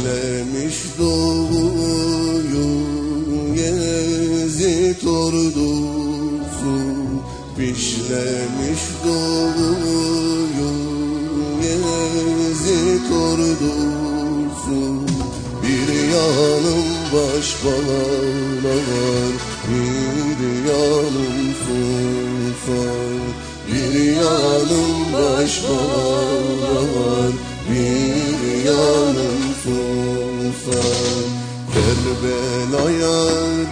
İşlemiş doğuyu Yezid ordusu Pişlemiş doğuyu Yezid ordusu Bir yanım baş bağlar Bir yanım sultan Bir yanım baş bağlar Bir yanım sultan Kerbela'ya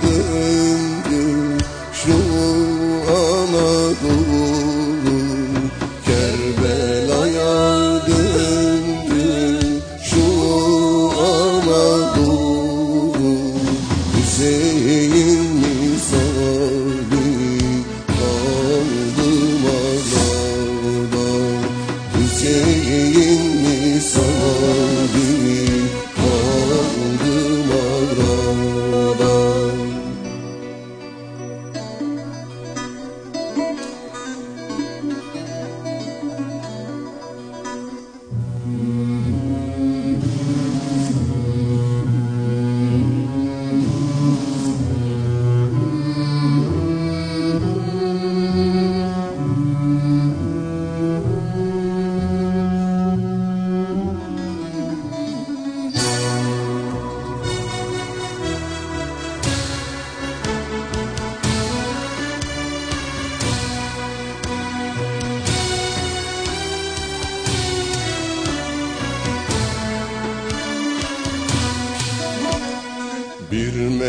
döndü şu Anadolu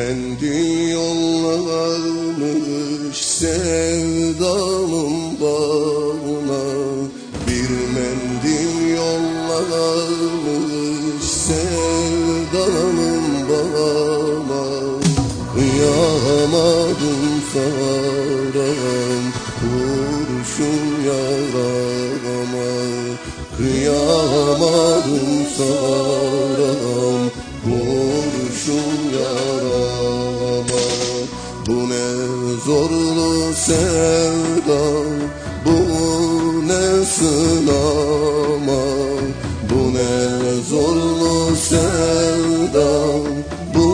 Bir mendil yollamış sevdalım bağına. Bir mendil yollamış sevdalım bağına. Kıyamadım saram kurşun yarama. Kıyamadım saram sevda Bu ne sınama Bu ne zorlu sevda Bu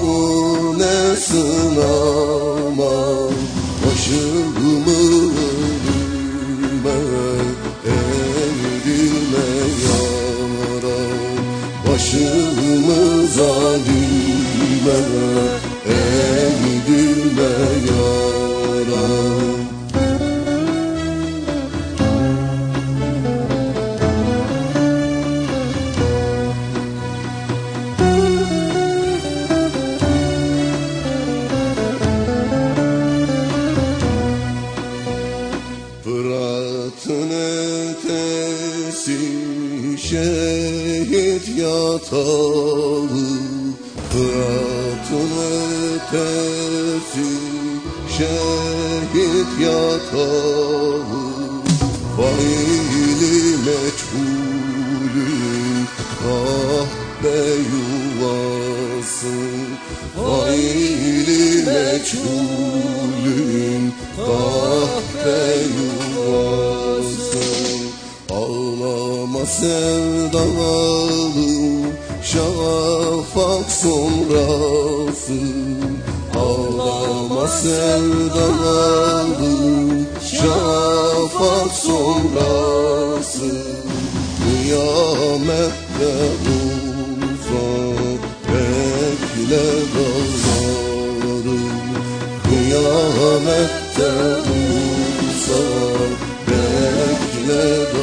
ne sınama. Başımı ölüme Eğdirme yaram Başımı zalime Eğdirme yaram şehit yatağı Fırat'ın ötesi şehit yatağı. Faili meçhulün kahve yuvası Faili meçhulün kahve yuvası Ağlama sevdalı şafak sonrası. Ağlama sevdalı şafak sonrası. Kıyamette uzak bekle dağlarım Kıyamette uzak bekle